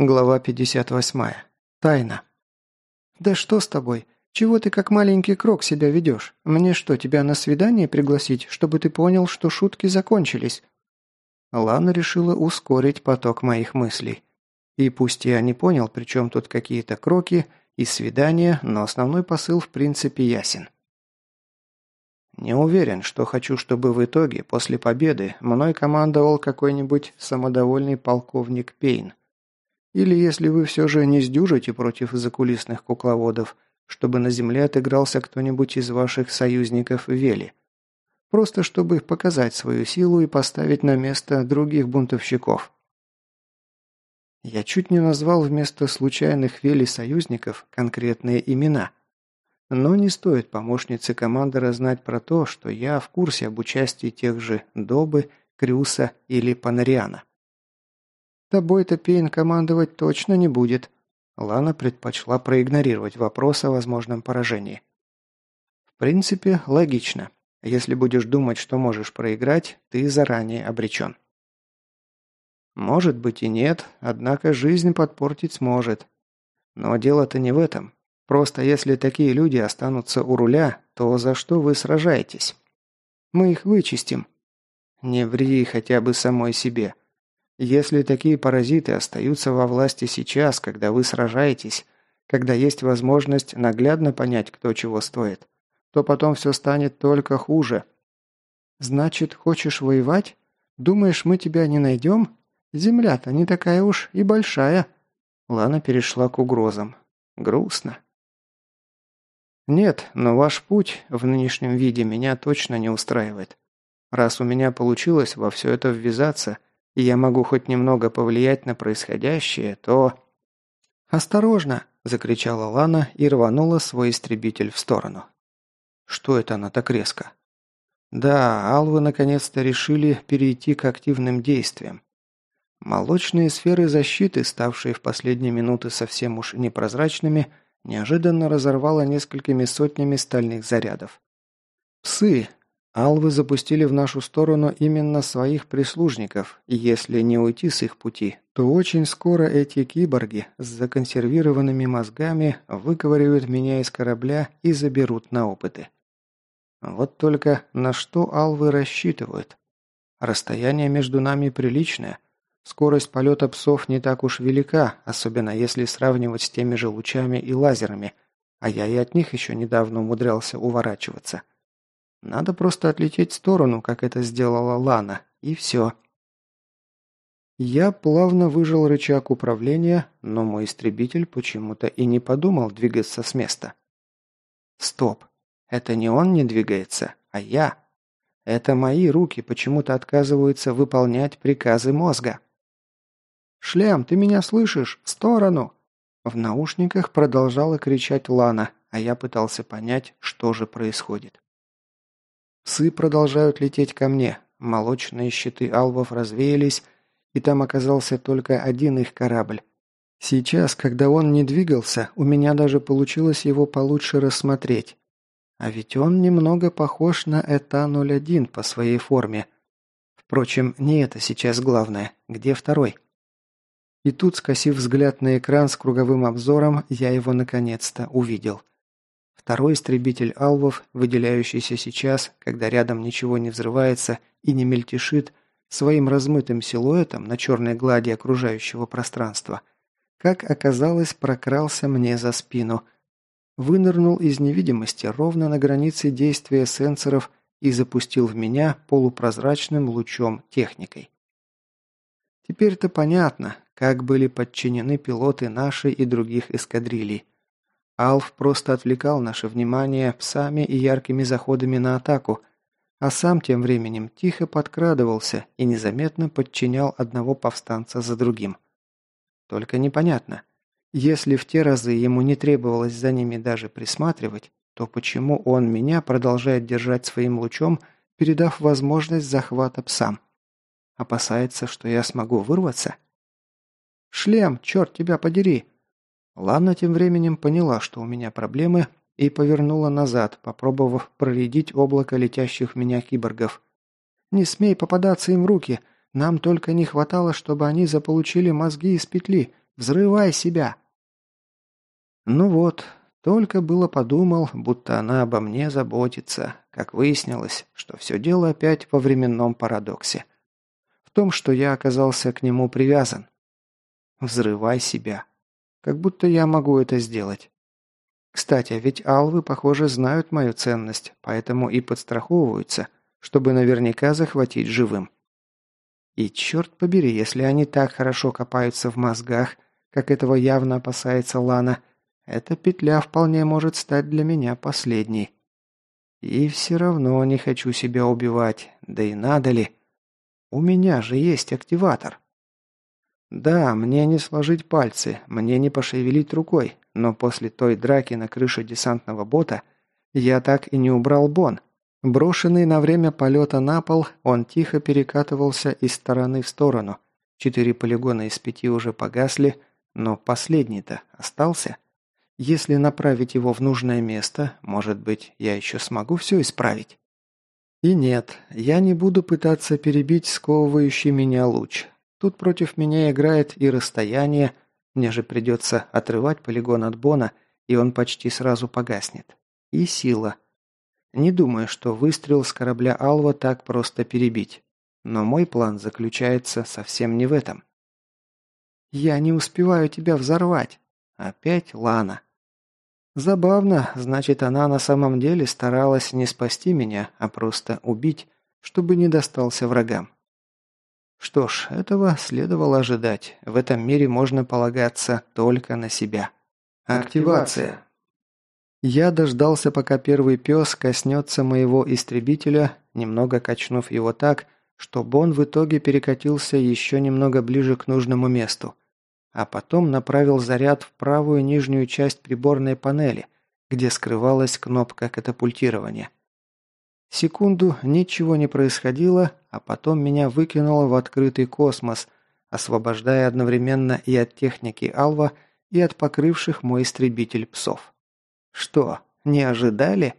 Глава 58. Тайна. «Да что с тобой? Чего ты как маленький крок себя ведешь? Мне что, тебя на свидание пригласить, чтобы ты понял, что шутки закончились?» Лана решила ускорить поток моих мыслей. И пусть я не понял, при чем тут какие-то кроки и свидания, но основной посыл в принципе ясен. Не уверен, что хочу, чтобы в итоге, после победы, мной командовал какой-нибудь самодовольный полковник Пейн. Или если вы все же не сдюжите против закулисных кукловодов, чтобы на земле отыгрался кто-нибудь из ваших союзников Вели. Просто чтобы показать свою силу и поставить на место других бунтовщиков. Я чуть не назвал вместо случайных Вели союзников конкретные имена. Но не стоит помощнице командора знать про то, что я в курсе об участии тех же Добы, Крюса или Панариана. Тобой-то Пейн командовать точно не будет». Лана предпочла проигнорировать вопрос о возможном поражении. «В принципе, логично. Если будешь думать, что можешь проиграть, ты заранее обречен». «Может быть и нет, однако жизнь подпортить сможет. Но дело-то не в этом. Просто если такие люди останутся у руля, то за что вы сражаетесь? Мы их вычистим. Не ври хотя бы самой себе. Если такие паразиты остаются во власти сейчас, когда вы сражаетесь, когда есть возможность наглядно понять, кто чего стоит, то потом все станет только хуже. Значит, хочешь воевать? Думаешь, мы тебя не найдем? Земля-то не такая уж и большая. Лана перешла к угрозам. Грустно. Нет, но ваш путь в нынешнем виде меня точно не устраивает. Раз у меня получилось во все это ввязаться – и я могу хоть немного повлиять на происходящее, то...» «Осторожно!» – закричала Лана и рванула свой истребитель в сторону. «Что это она так резко?» «Да, алвы наконец-то решили перейти к активным действиям. Молочные сферы защиты, ставшие в последние минуты совсем уж непрозрачными, неожиданно разорвало несколькими сотнями стальных зарядов. Псы, Алвы запустили в нашу сторону именно своих прислужников, и если не уйти с их пути, то очень скоро эти киборги с законсервированными мозгами выковыривают меня из корабля и заберут на опыты. Вот только на что алвы рассчитывают? Расстояние между нами приличное. Скорость полета псов не так уж велика, особенно если сравнивать с теми же лучами и лазерами, а я и от них еще недавно умудрялся уворачиваться. Надо просто отлететь в сторону, как это сделала Лана, и все. Я плавно выжал рычаг управления, но мой истребитель почему-то и не подумал двигаться с места. Стоп. Это не он не двигается, а я. Это мои руки почему-то отказываются выполнять приказы мозга. «Шлем, ты меня слышишь? В сторону!» В наушниках продолжала кричать Лана, а я пытался понять, что же происходит. Псы продолжают лететь ко мне. Молочные щиты алвов развеялись, и там оказался только один их корабль. Сейчас, когда он не двигался, у меня даже получилось его получше рассмотреть. А ведь он немного похож на ЭТА-01 по своей форме. Впрочем, не это сейчас главное. Где второй? И тут, скосив взгляд на экран с круговым обзором, я его наконец-то увидел. Второй истребитель Алвов, выделяющийся сейчас, когда рядом ничего не взрывается и не мельтешит, своим размытым силуэтом на черной глади окружающего пространства, как оказалось, прокрался мне за спину. Вынырнул из невидимости ровно на границе действия сенсоров и запустил в меня полупрозрачным лучом техникой. Теперь-то понятно, как были подчинены пилоты нашей и других эскадрилий. Алф просто отвлекал наше внимание псами и яркими заходами на атаку, а сам тем временем тихо подкрадывался и незаметно подчинял одного повстанца за другим. Только непонятно, если в те разы ему не требовалось за ними даже присматривать, то почему он меня продолжает держать своим лучом, передав возможность захвата псам? Опасается, что я смогу вырваться? «Шлем, черт тебя подери!» Лана тем временем поняла, что у меня проблемы, и повернула назад, попробовав проредить облако летящих в меня киборгов. «Не смей попадаться им в руки. Нам только не хватало, чтобы они заполучили мозги из петли. Взрывай себя!» Ну вот, только было подумал, будто она обо мне заботится, как выяснилось, что все дело опять во временном парадоксе. В том, что я оказался к нему привязан. Взрывай себя. Как будто я могу это сделать. Кстати, а ведь алвы, похоже, знают мою ценность, поэтому и подстраховываются, чтобы наверняка захватить живым. И черт побери, если они так хорошо копаются в мозгах, как этого явно опасается Лана, эта петля вполне может стать для меня последней. И все равно не хочу себя убивать, да и надо ли. У меня же есть активатор. Да, мне не сложить пальцы, мне не пошевелить рукой, но после той драки на крыше десантного бота я так и не убрал бон. Брошенный на время полета на пол, он тихо перекатывался из стороны в сторону. Четыре полигона из пяти уже погасли, но последний-то остался. Если направить его в нужное место, может быть, я еще смогу все исправить. И нет, я не буду пытаться перебить сковывающий меня луч. Тут против меня играет и расстояние, мне же придется отрывать полигон от Бона, и он почти сразу погаснет. И сила. Не думаю, что выстрел с корабля Алва так просто перебить. Но мой план заключается совсем не в этом. «Я не успеваю тебя взорвать!» Опять Лана. Забавно, значит, она на самом деле старалась не спасти меня, а просто убить, чтобы не достался врагам. Что ж, этого следовало ожидать. В этом мире можно полагаться только на себя. Активация. Я дождался, пока первый пес коснется моего истребителя, немного качнув его так, чтобы он в итоге перекатился еще немного ближе к нужному месту а потом направил заряд в правую нижнюю часть приборной панели, где скрывалась кнопка катапультирования. Секунду ничего не происходило, а потом меня выкинуло в открытый космос, освобождая одновременно и от техники Алва, и от покрывших мой истребитель псов. Что, не ожидали?